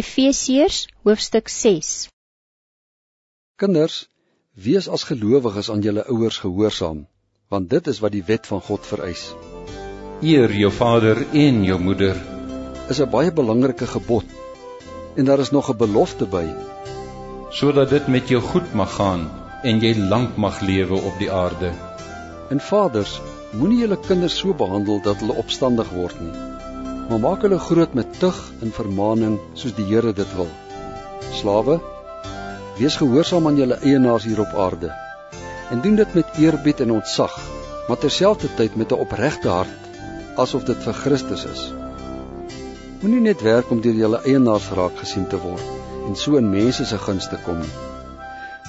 Efesiërs hoofstuk 6 Kinders, wees as gelowiges aan julle ouers gehoorsaam, want dit is wat die wet van God vereis. Eer jou vader en jou moeder. Is 'n baie belangrike gebod. En daar is nog 'n belofte by, sodat dit met jou goed mag gaan en jy lank mag lewe op die aarde. En vaders, moenie julle kinders so behandel dat hulle opstandig word nie maar maak hulle groot met tug en vermaaning soos die Here dit wil. Slawe, wees gehoorsaam aan julle eienaars hier op aarde en doen dit met eerbied en ontzag, maar terselfdertyd met 'n opregte hart, asof dit vir Christus is. Moenie net werk om deur julle eienaars raak gesien te word en so in mense se gunste kom nie.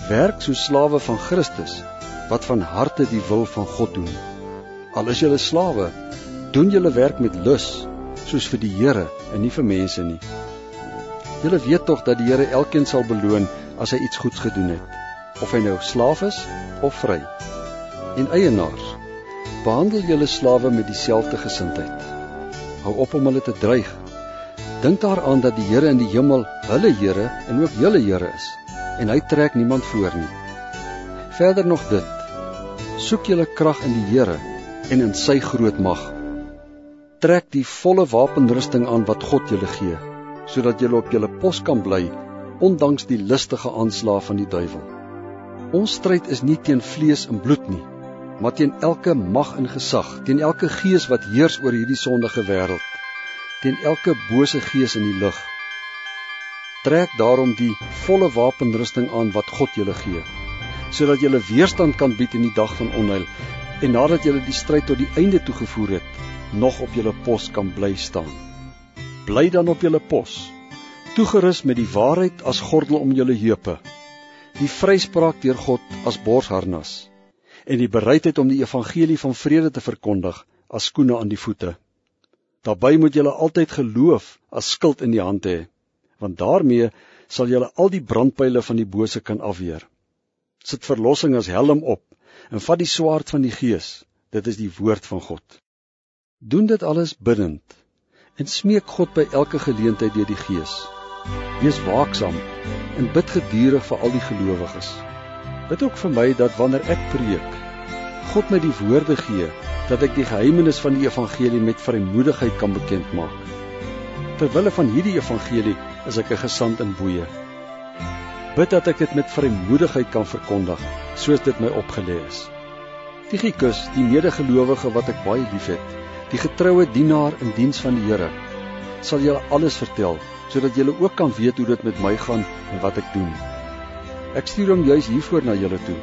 Werk soos slawe van Christus wat van harte die wil van God doen. Al is julle slawe, doen julle werk met lus soos vir die Here en nie vir mense nie. Julle weet tog dat die Here elkeen sal beloon as hy iets goeds gedoen het, of hy nou slaaf is of vry. En eienaars, behandel julle slawe met dieselfde gesindheid. Hou op om hulle te dreig. Dink daaraan dat die Here in die hemel hulle Here en ook julle Here is en hy trek niemand voor nie. Verder nog dit: Soek julle krag in die Here en in sy groot mag trek die volle wapenrusting aan wat God julle gee, sodat julle op julle pos kan bly ondanks die listige aanslae van die duiwel. Ons stryd is nie teen vlees en bloed nie, maar teen elke mag en gesag, teen elke gees wat heers oor hierdie sondige wêreld, teen elke bose gees in die lug. Trek daarom die volle wapenrusting aan wat God julle gee, sodat julle weerstand kan bied in die dag van onheil en nadat julle die stryd tot die einde toegevoer het, nog op julle pos kan bly staan. Bly dan op julle pos, toegerus met die waarheid as gordel om julle heupe, die vryspraak deur God as borsharnas en die bereidheid om die evangelie van vrede te verkondig as skoene aan die voete. Daarbey moet julle altyd geloof as skild in die hand hê, want daarmee sal julle al die brandpyle van die bose kan afweer. Sit verlossing as helm op en vat die swaard van die gees, dit is die woord van God. Doen dit alles biddend en smeek God by elke geleentheid deur die Gees. Wees waaksaam en bid gedurig vir al die gelowiges. Bid ook vir my dat wanneer ek preek, God my die woorde gee dat ek die geheimenis van die evangelie met vrymoedigheid kan bekend maak. Terwille van hierdie evangelie is ek 'n gesant in boeye. Bid dat ek dit met vrymoedigheid kan verkondig soos dit my opgelê is. Tychicus, die medegelowige wat ek baie liefhet, die getroue dienaar in diens van die Here, sal julle alles vertel sodat julle ook kan weet hoe dit met my gaan en wat ek doen. Ek stuur hom juis hiervoor na julle toe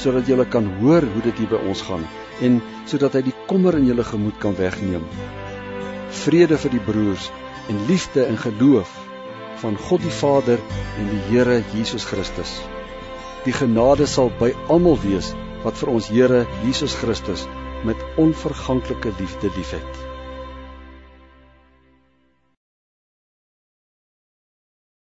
sodat julle kan hoor hoe dit hier by ons gaan en sodat hy die kommer in julle gemoed kan wegneem. Vrede vir die broers en liefde en geloof van God die Vader en die Here Jesus Christus. Die genade sal by almal wees wat vir ons Here Jesus Christus met onverganklike liefde liefhet.